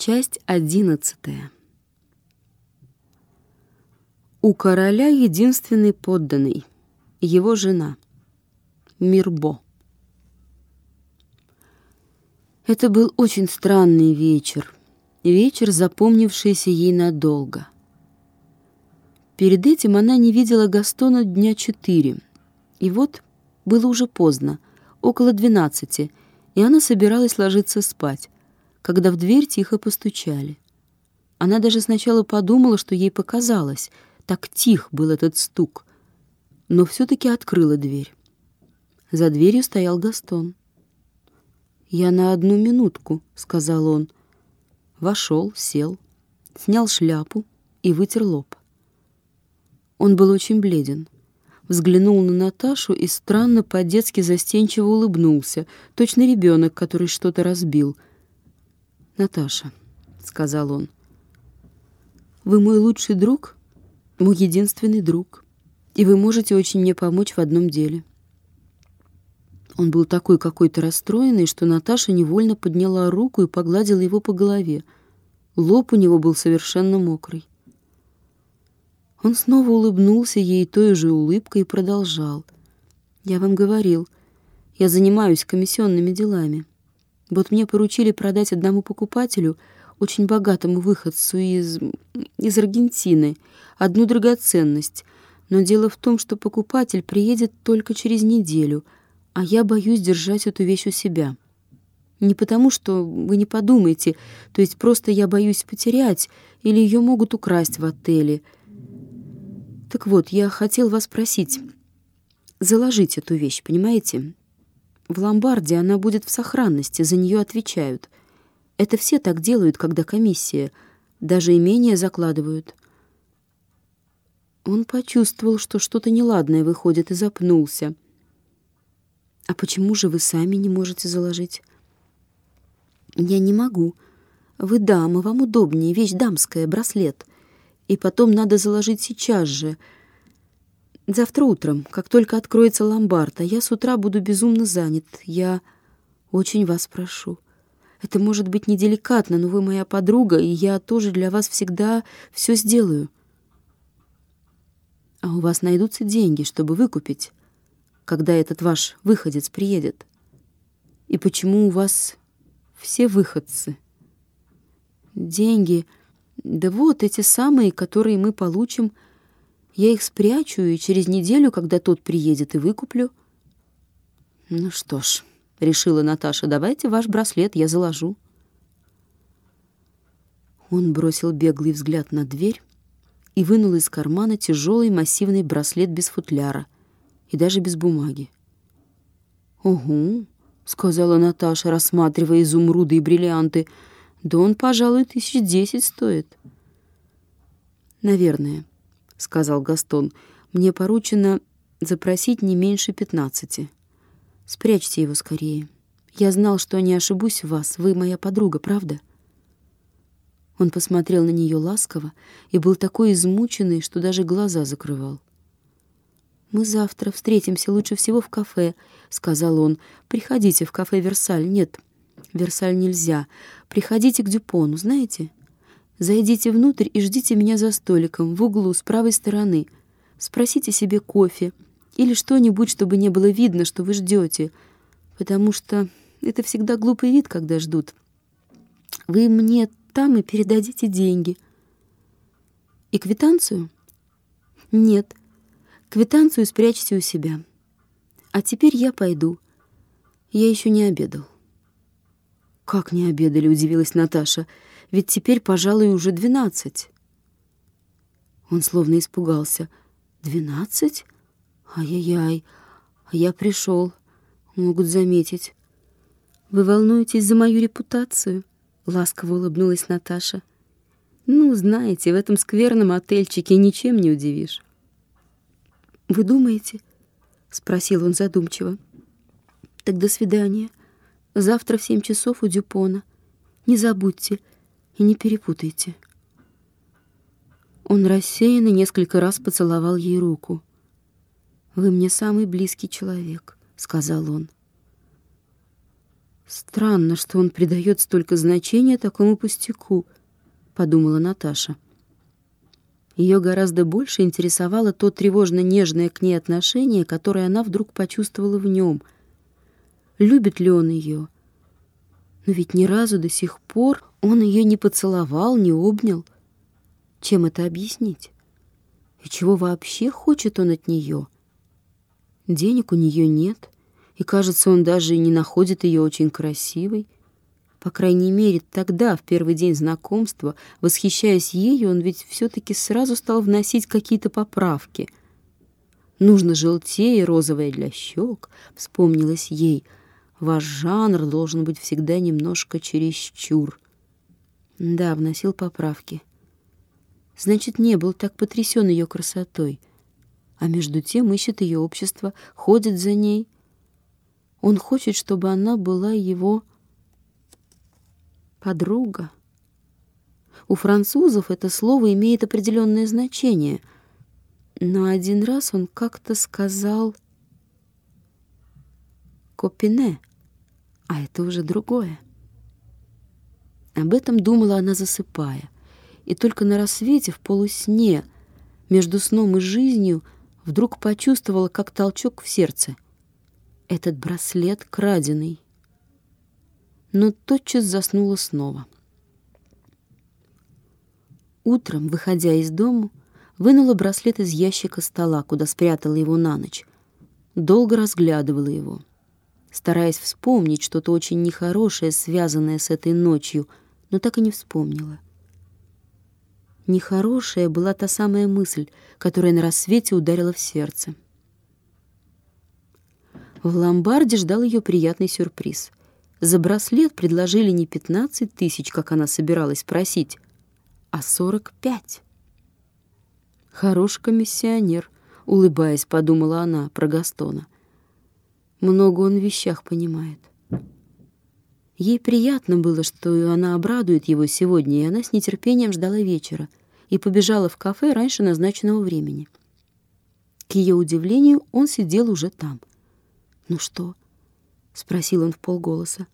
Часть одиннадцатая. У короля единственный подданный, его жена, Мирбо. Это был очень странный вечер, вечер, запомнившийся ей надолго. Перед этим она не видела Гастона дня четыре, и вот было уже поздно, около двенадцати, и она собиралась ложиться спать, когда в дверь тихо постучали. Она даже сначала подумала, что ей показалось, так тих был этот стук, но все-таки открыла дверь. За дверью стоял Гастон. «Я на одну минутку», — сказал он. Вошел, сел, снял шляпу и вытер лоб. Он был очень бледен. Взглянул на Наташу и странно по-детски застенчиво улыбнулся, точно ребенок, который что-то разбил — «Наташа», — сказал он, — «вы мой лучший друг, мой единственный друг, и вы можете очень мне помочь в одном деле». Он был такой какой-то расстроенный, что Наташа невольно подняла руку и погладила его по голове. Лоб у него был совершенно мокрый. Он снова улыбнулся ей той же улыбкой и продолжал. «Я вам говорил, я занимаюсь комиссионными делами. Вот мне поручили продать одному покупателю, очень богатому выходцу из... из Аргентины, одну драгоценность. Но дело в том, что покупатель приедет только через неделю, а я боюсь держать эту вещь у себя. Не потому, что вы не подумайте, то есть просто я боюсь потерять, или ее могут украсть в отеле. Так вот, я хотел вас просить заложить эту вещь, понимаете? В ломбарде она будет в сохранности, за нее отвечают. Это все так делают, когда комиссия. Даже имение закладывают. Он почувствовал, что что-то неладное выходит, и запнулся. «А почему же вы сами не можете заложить?» «Я не могу. Вы дама, вам удобнее, вещь дамская, браслет. И потом надо заложить сейчас же». Завтра утром, как только откроется ломбард, а я с утра буду безумно занят. Я очень вас прошу. Это может быть неделикатно, но вы моя подруга, и я тоже для вас всегда все сделаю. А у вас найдутся деньги, чтобы выкупить, когда этот ваш выходец приедет. И почему у вас все выходцы? Деньги, да вот эти самые, которые мы получим — я их спрячу и через неделю, когда тот приедет, и выкуплю. Ну что ж, решила Наташа, давайте ваш браслет, я заложу. Он бросил беглый взгляд на дверь и вынул из кармана тяжелый массивный браслет без футляра и даже без бумаги. «Угу», — сказала Наташа, рассматривая изумруды и бриллианты, — «да он, пожалуй, тысяч десять стоит». «Наверное», — сказал Гастон. «Мне поручено запросить не меньше пятнадцати. Спрячьте его скорее. Я знал, что не ошибусь в вас. Вы моя подруга, правда?» Он посмотрел на нее ласково и был такой измученный, что даже глаза закрывал. «Мы завтра встретимся лучше всего в кафе», — сказал он. «Приходите в кафе «Версаль». Нет, «Версаль» нельзя. Приходите к Дюпону, знаете?» Зайдите внутрь и ждите меня за столиком в углу с правой стороны. Спросите себе кофе или что-нибудь, чтобы не было видно, что вы ждете, потому что это всегда глупый вид, когда ждут. Вы мне там и передадите деньги. И квитанцию? Нет. Квитанцию спрячьте у себя. А теперь я пойду. Я еще не обедал. Как не обедали, удивилась Наташа ведь теперь, пожалуй, уже двенадцать. Он словно испугался. «Двенадцать? Ай-яй-яй, а я пришел. Могут заметить. Вы волнуетесь за мою репутацию?» Ласково улыбнулась Наташа. «Ну, знаете, в этом скверном отельчике ничем не удивишь». «Вы думаете?» — спросил он задумчиво. «Так до свидания. Завтра в семь часов у Дюпона. Не забудьте, и не перепутайте. Он рассеянно несколько раз поцеловал ей руку. «Вы мне самый близкий человек», — сказал он. Странно, что он придает столько значения такому пустяку, подумала Наташа. Ее гораздо больше интересовало то тревожно-нежное к ней отношение, которое она вдруг почувствовала в нем. Любит ли он ее? Но ведь ни разу до сих пор он ее не поцеловал, не обнял. Чем это объяснить? И чего вообще хочет он от нее? Денег у нее нет, и, кажется, он даже не находит ее очень красивой. По крайней мере, тогда, в первый день знакомства, восхищаясь ею, он ведь все-таки сразу стал вносить какие-то поправки. «Нужно желтее розовое для щек», — вспомнилось ей. «Ваш жанр должен быть всегда немножко чересчур». Да, вносил поправки. Значит, не был так потрясен ее красотой. А между тем ищет ее общество, ходит за ней. Он хочет, чтобы она была его подруга. У французов это слово имеет определенное значение, но один раз он как-то сказал «копине», а это уже другое. Об этом думала она, засыпая, и только на рассвете в полусне, между сном и жизнью, вдруг почувствовала, как толчок в сердце. Этот браслет краденый но тотчас заснула снова. Утром, выходя из дому, вынула браслет из ящика стола, куда спрятала его на ночь. Долго разглядывала его, стараясь вспомнить что-то очень нехорошее, связанное с этой ночью, но так и не вспомнила. Нехорошая была та самая мысль, которая на рассвете ударила в сердце. В ломбарде ждал ее приятный сюрприз — за браслет предложили не 15 тысяч, как она собиралась просить, а 45. Хорош комиссионер, улыбаясь, подумала она про Гастона. Много он в вещах понимает. Ей приятно было, что она обрадует его сегодня, и она с нетерпением ждала вечера и побежала в кафе раньше назначенного времени. К ее удивлению, он сидел уже там. «Ну что?» — спросил он в полголоса.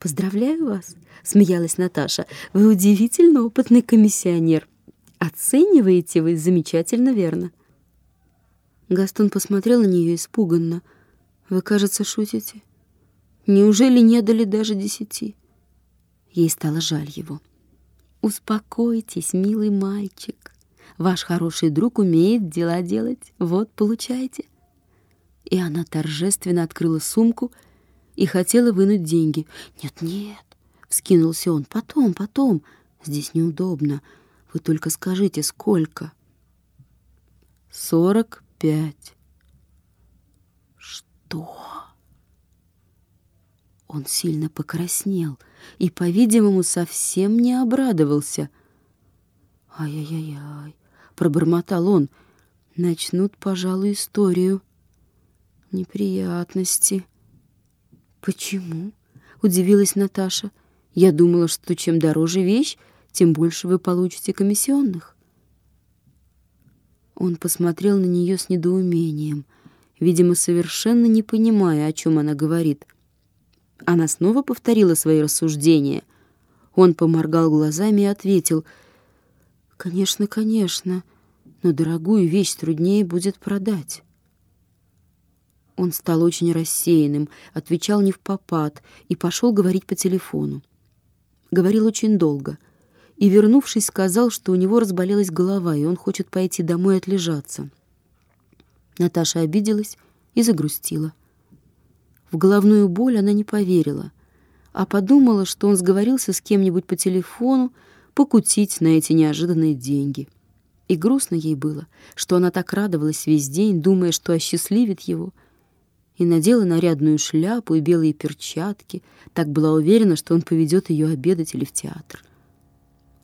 «Поздравляю вас», — смеялась Наташа. «Вы удивительно опытный комиссионер. Оцениваете вы замечательно верно». Гастон посмотрел на нее испуганно. «Вы, кажется, шутите. Неужели не дали даже десяти?» Ей стало жаль его. «Успокойтесь, милый мальчик. Ваш хороший друг умеет дела делать. Вот, получайте». И она торжественно открыла сумку и хотела вынуть деньги. «Нет-нет», — вскинулся он, — «потом, потом. Здесь неудобно. Вы только скажите, сколько?» «Сорок пять». «Что?» Он сильно покраснел и, по-видимому, совсем не обрадовался. «Ай-яй-яй-яй», — пробормотал он, — «начнут, пожалуй, историю». «Неприятности». «Почему?» — удивилась Наташа. «Я думала, что чем дороже вещь, тем больше вы получите комиссионных». Он посмотрел на нее с недоумением, видимо, совершенно не понимая, о чем она говорит. Она снова повторила свои рассуждения. Он поморгал глазами и ответил, «Конечно, конечно, но дорогую вещь труднее будет продать». Он стал очень рассеянным, отвечал не в попад и пошел говорить по телефону. Говорил очень долго. И, вернувшись, сказал, что у него разболелась голова, и он хочет пойти домой отлежаться. Наташа обиделась и загрустила. В головную боль она не поверила, а подумала, что он сговорился с кем-нибудь по телефону покутить на эти неожиданные деньги. И грустно ей было, что она так радовалась весь день, думая, что осчастливит его — и надела нарядную шляпу и белые перчатки, так была уверена, что он поведет ее обедать или в театр.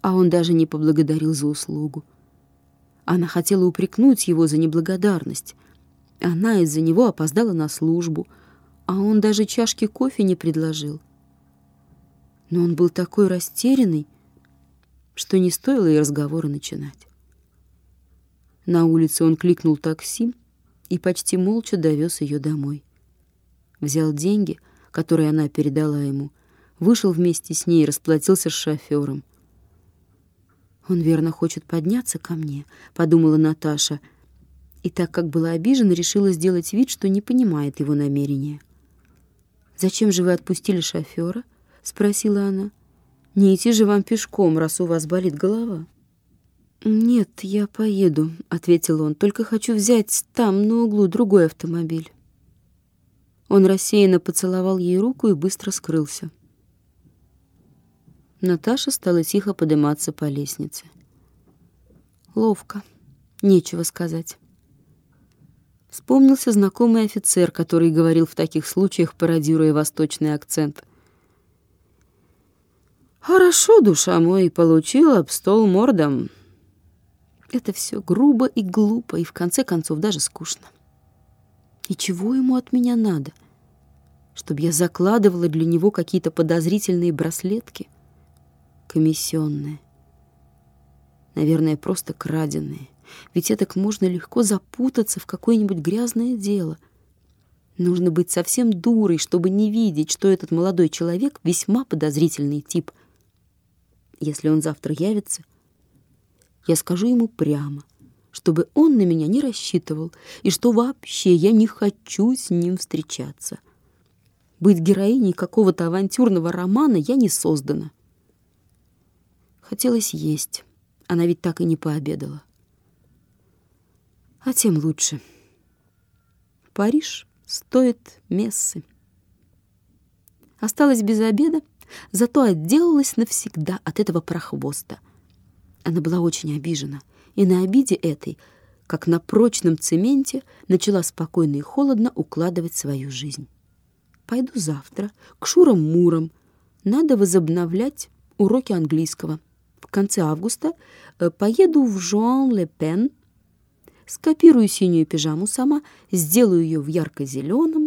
А он даже не поблагодарил за услугу. Она хотела упрекнуть его за неблагодарность. Она из-за него опоздала на службу, а он даже чашки кофе не предложил. Но он был такой растерянный, что не стоило и разговора начинать. На улице он кликнул такси и почти молча довез ее домой взял деньги, который она передала ему, вышел вместе с ней и расплатился с шофером. «Он верно хочет подняться ко мне», — подумала Наташа, и так как была обижена, решила сделать вид, что не понимает его намерения. «Зачем же вы отпустили шофера?» — спросила она. «Не идти же вам пешком, раз у вас болит голова». «Нет, я поеду», — ответил он. «Только хочу взять там, на углу, другой автомобиль». Он рассеянно поцеловал ей руку и быстро скрылся. Наташа стала тихо подниматься по лестнице. Ловко, нечего сказать. Вспомнился знакомый офицер, который говорил в таких случаях, пародируя восточный акцент. «Хорошо, душа мой, получил об стол мордом». Это все грубо и глупо, и в конце концов даже скучно. И чего ему от меня надо? Чтобы я закладывала для него какие-то подозрительные браслетки? Комиссионные. Наверное, просто краденые. Ведь так можно легко запутаться в какое-нибудь грязное дело. Нужно быть совсем дурой, чтобы не видеть, что этот молодой человек весьма подозрительный тип. Если он завтра явится, я скажу ему прямо, чтобы он на меня не рассчитывал, и что вообще я не хочу с ним встречаться. Быть героиней какого-то авантюрного романа я не создана. Хотелось есть. Она ведь так и не пообедала а тем лучше. Париж стоит мессы. Осталась без обеда, зато отделалась навсегда от этого прохвоста. Она была очень обижена, и на обиде этой, как на прочном цементе, начала спокойно и холодно укладывать свою жизнь. Пойду завтра к Шурам-Мурам. Надо возобновлять уроки английского. В конце августа э, поеду в Жуан-Ле-Пен скопирую синюю пижаму сама, сделаю ее в ярко-зеленом,